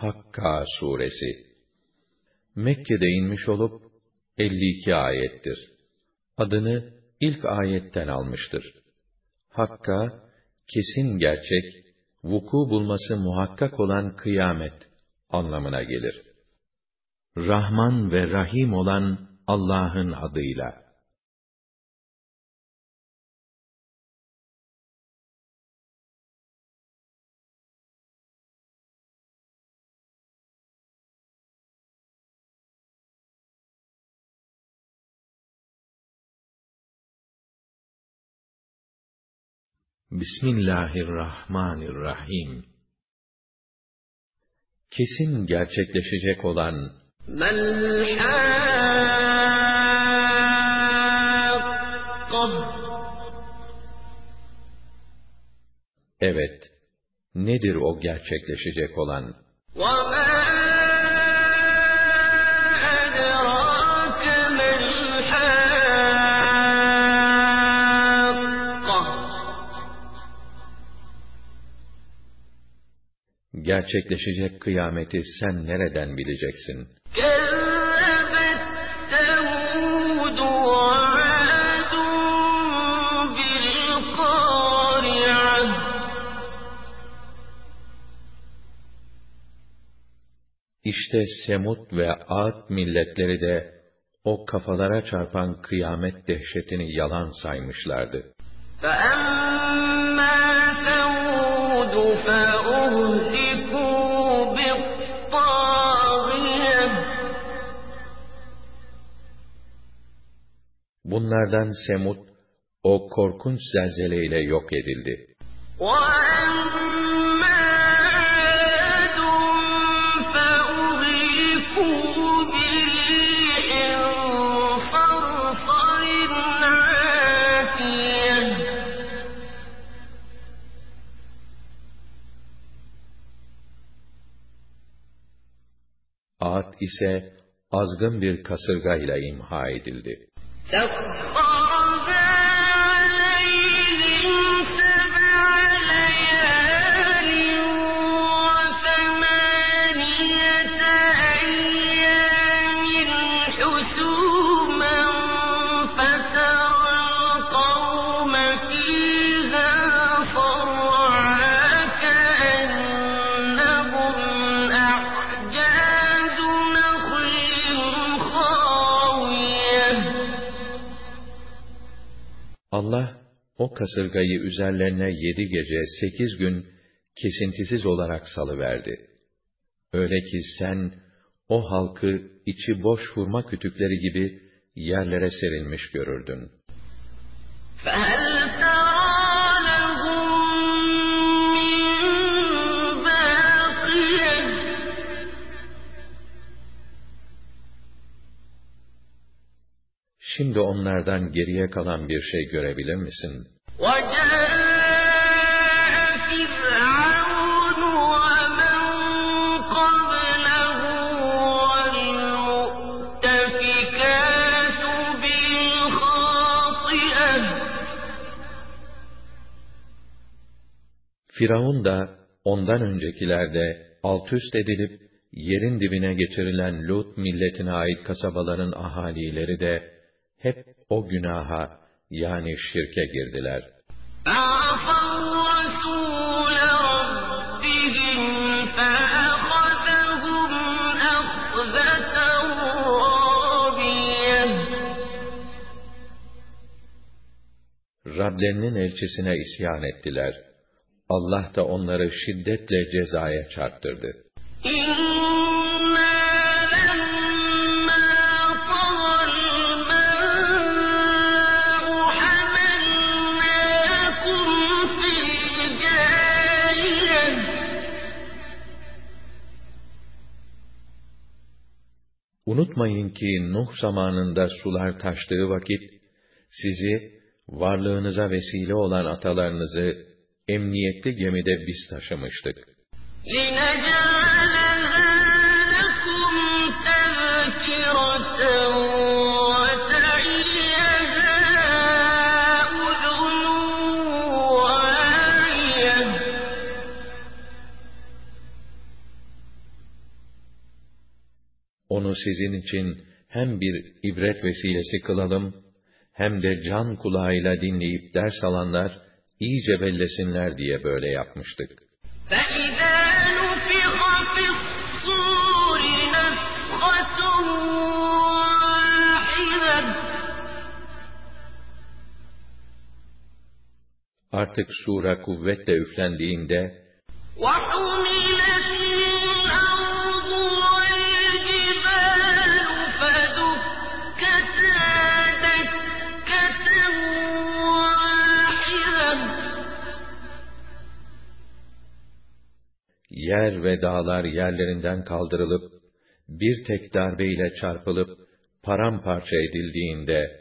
Hakka suresi Mekke'de inmiş olup 52 ayettir. Adını ilk ayetten almıştır. Hakka kesin gerçek, vuku bulması muhakkak olan kıyamet anlamına gelir. Rahman ve Rahim olan Allah'ın adıyla. Bismillahirrahmanirrahim. Kesin gerçekleşecek olan Evet, nedir o gerçekleşecek olan? gerçekleşecek kıyameti sen nereden bileceksin? İşte Semud ve Ad milletleri de o kafalara çarpan kıyamet dehşetini yalan saymışlardı. فَأَمَّا ثَمُودُ Bunlardan Semud, o korkunç zelzeleyle yok edildi. Ad ise azgın bir kasırga ile imha edildi. تخفى Allah o kasırgayı üzerlerine yedi gece sekiz gün kesintisiz olarak salıverdi. Öyle ki sen o halkı içi boş hurma kütükleri gibi yerlere serilmiş görürdün. Şimdi onlardan geriye kalan bir şey görebilir misin? Firavun da ondan öncekilerde alt üst edilip yerin dibine geçirilen Lut milletine ait kasabaların ahalileri de hep o günaha yani şirke girdiler. Rablerinin elçisine isyan ettiler. Allah da onları şiddetle cezaya çarptırdı. Unutmayın ki Nuh zamanında sular taştığı vakit, sizi, varlığınıza vesile olan atalarınızı, emniyetli gemide biz taşımıştık. Onu sizin için hem bir ibret vesilesi kılalım, hem de can kulağıyla dinleyip ders alanlar, iyice bellesinler diye böyle yapmıştık. Artık sura kuvvetle üflendiğinde yer ve dağlar yerlerinden kaldırılıp, bir tek darbeyle çarpılıp, paramparça edildiğinde,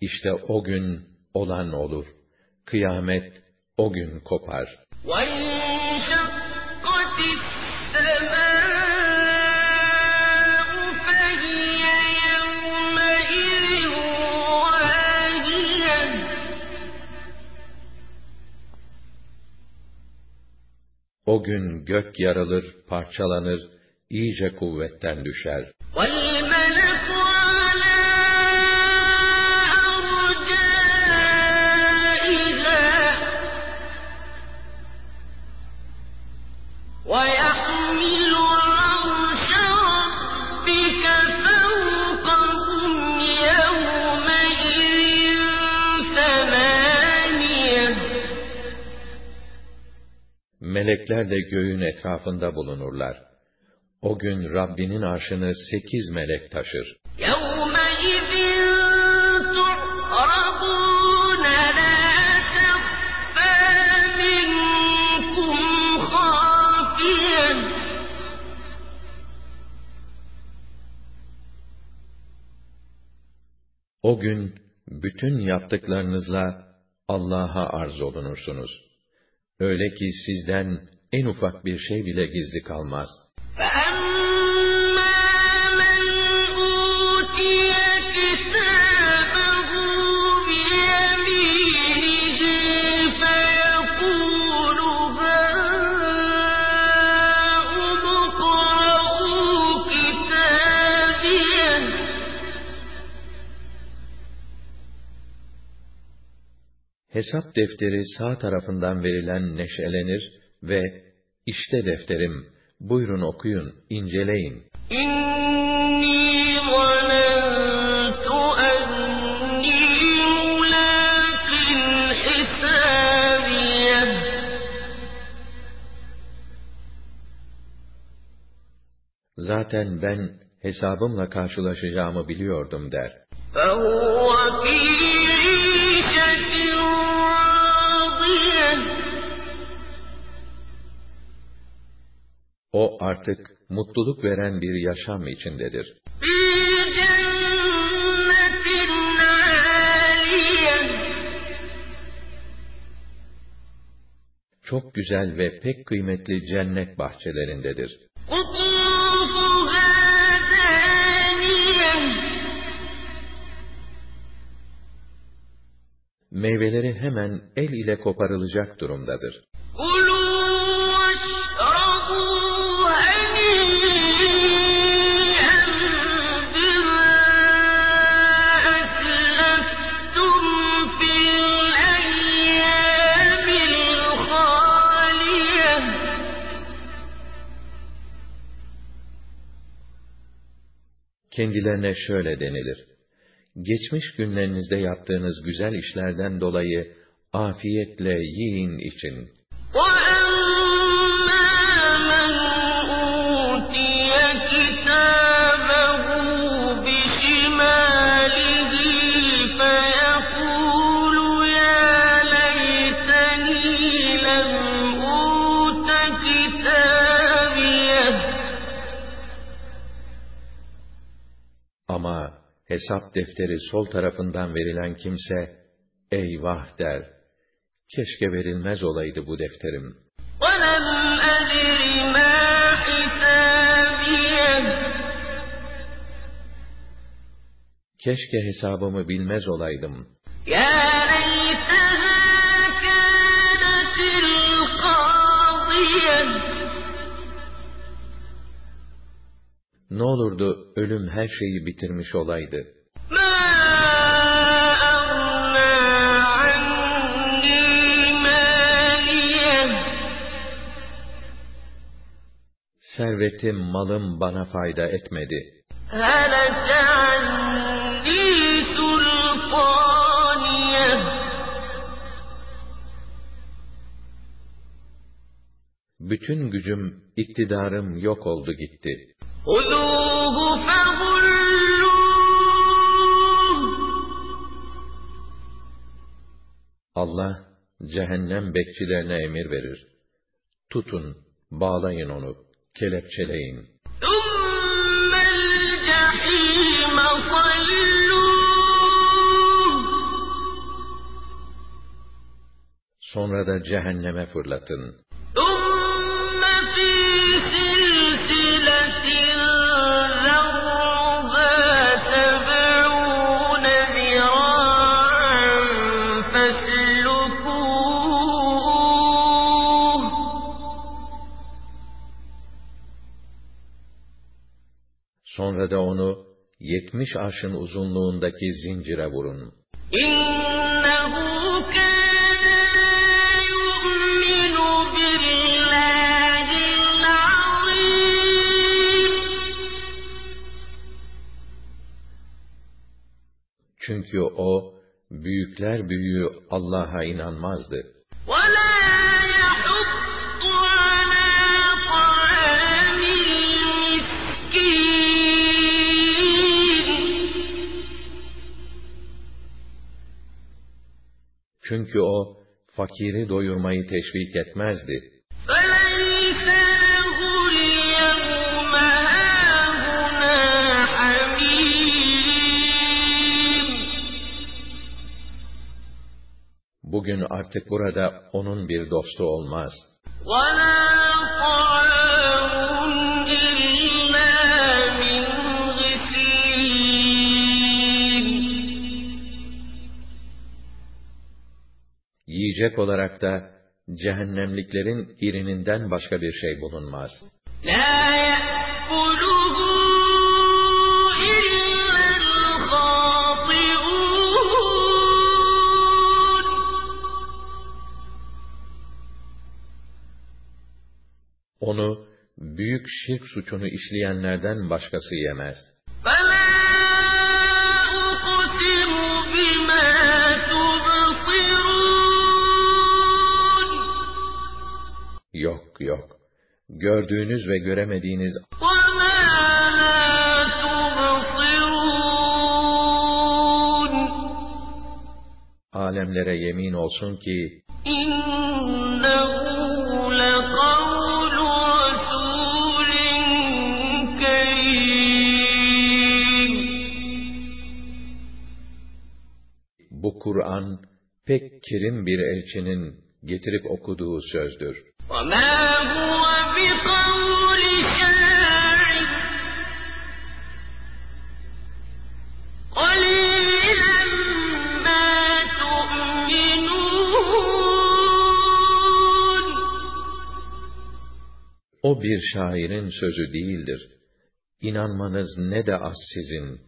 İşte o gün olan olur. Kıyamet o gün kopar. O gün gök yarılır, parçalanır, iyice kuvvetten düşer. Melekler de göğün etrafında bulunurlar. O gün Rabbinin arşını sekiz melek taşır. O gün bütün yaptıklarınızla Allah'a arz olunursunuz. Öyle ki sizden en ufak bir şey bile gizli kalmaz. Hesap defteri sağ tarafından verilen neşelenir ve işte defterim, buyurun okuyun, inceleyin. Zaten ben hesabımla karşılaşacağımı biliyordum der. O artık mutluluk veren bir yaşam içindedir. Çok güzel ve pek kıymetli cennet bahçelerindedir. Meyveleri hemen el ile koparılacak durumdadır. Kendilerine şöyle denilir. Geçmiş günlerinizde yaptığınız güzel işlerden dolayı afiyetle yiyin için. Hesap defteri sol tarafından verilen kimse, eyvah der, keşke verilmez olaydı bu defterim. Keşke hesabımı bilmez olaydım. يا Ne olurdu ölüm her şeyi bitirmiş olaydı. Servetim, malım bana fayda etmedi. bütün gücüm, iktidarım yok oldu gitti. Allah cehennem bekçilerine emir verir. Tutun, bağlayın onu, kelepçeleyin. Sonra da cehenneme fırlatın. yetmiş arşın uzunluğundaki zincire vurun. إنه كان لا يؤمن بالله العظيم Çünkü o, büyükler büyüğü Allah'a inanmazdı. ولا Çünkü o, fakiri doyurmayı teşvik etmezdi. فليس له اليوم هاهنا حميم Bugün artık burada onun bir dostu olmaz. ولا Yiyecek olarak da cehennemliklerin irininden başka bir şey bulunmaz. Onu büyük şirk suçunu işleyenlerden başkası yemez. hakkı yok. Gördüğünüz ve göremediğiniz alemlere yemin olsun ki bu Kur'an pek kerim bir elçinin getirip okuduğu sözdür. O bir şairin sözü değildir. İnanmanız ne de az sizin.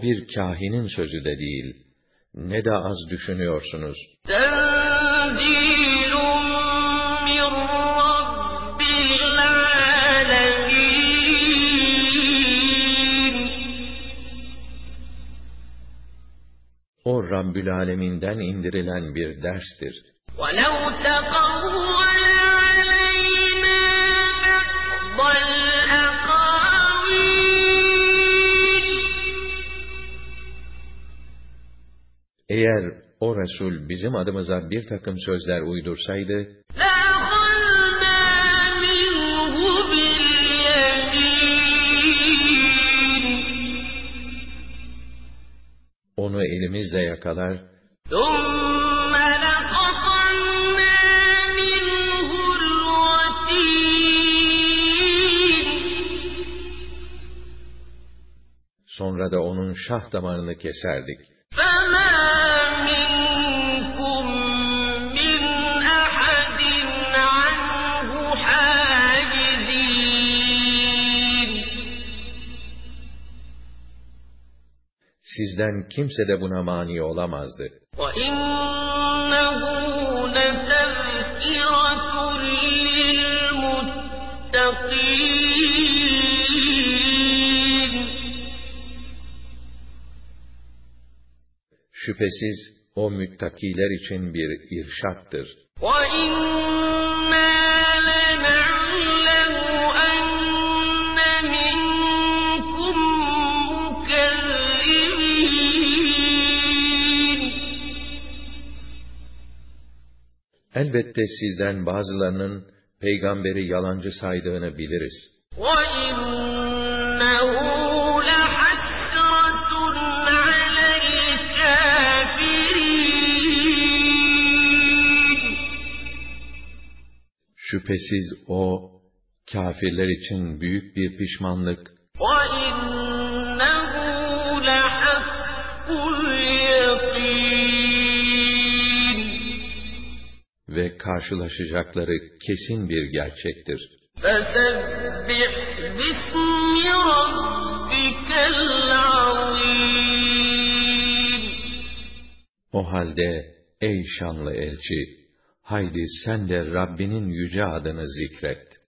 O bir kahinin sözü de değil. Ne de az düşünüyorsunuz. تنزيل من رب العالمين O Rabbül Alemin'den indirilen bir derstir. ولو تقول Eğer o Resul bizim adımıza bir takım sözler uydursaydı, onu elimizle yakalar, sonra da onun şah damarını keserdik. Sizden kimse de buna mani olamazdı. وإنه لتذكرة للمتقين Şüphesiz o müttakiler için bir irşattır. وَإِنَّا لَنَعْلَمُ Elbette sizden bazılarının peygamberi yalancı saydığını biliriz. وَإِنَّهُ لَحَسْرَةٌ عَلَى الْكَافِرِينَ Şüphesiz o, kafirler için büyük bir pişmanlık وَإِنَّهُ لَحَقُّ karşılaşacakları kesin bir gerçektir. فَسَبِّحْ بِاسْمِ رَبِّكَ الْعَظِيمِ O halde ey şanlı elçi, haydi sen de Rabbinin yüce adını zikret.